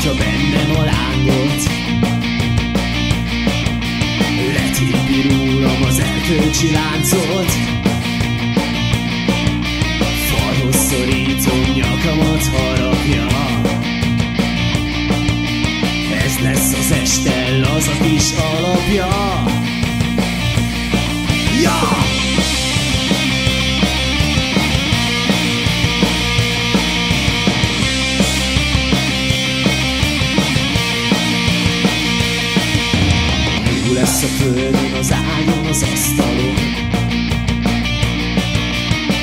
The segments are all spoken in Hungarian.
Tartsa bennem a lángot Letippi rólam az erkölcsi láncot. Falhoz szorítom nyakamat harapja. Ez lesz az este, az a kis alapja. Lesz a földön, az ágyon, az asztalon.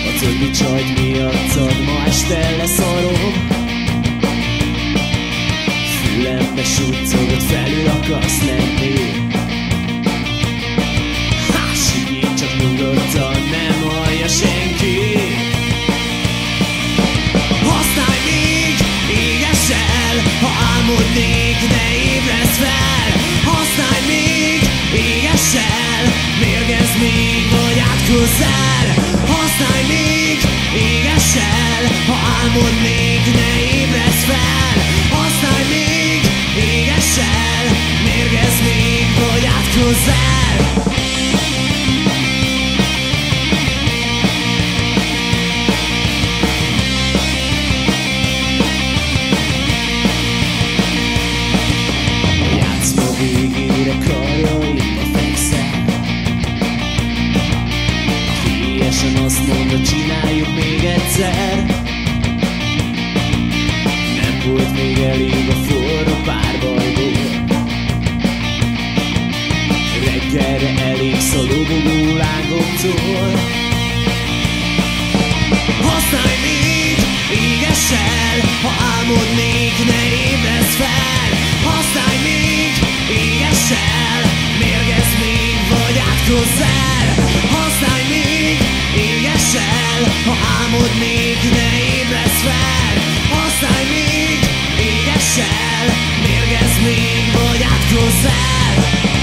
A többi csajt miattad ma este leszarom Fülembe suttogod, felül akarsz lenni vagy átkozz el Használj még, éges el, ha álmodnék, egyszer Nem volt még elég a forró párbajból. Reggelre elég szalobogó lángomtól. Használj még, éges el, ha álmodnék, ne ébredsz fel. Használj még, éges el, mérgezz még, vagy átkozz el ha álmodnék, ne ébredsz fel Használj még, éges el, mérgezz még, vagy átkozz el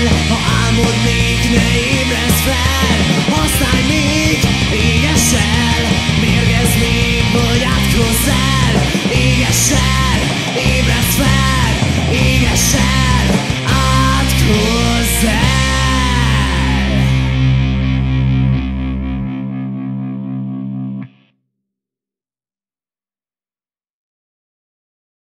el, ha álmodnék nem.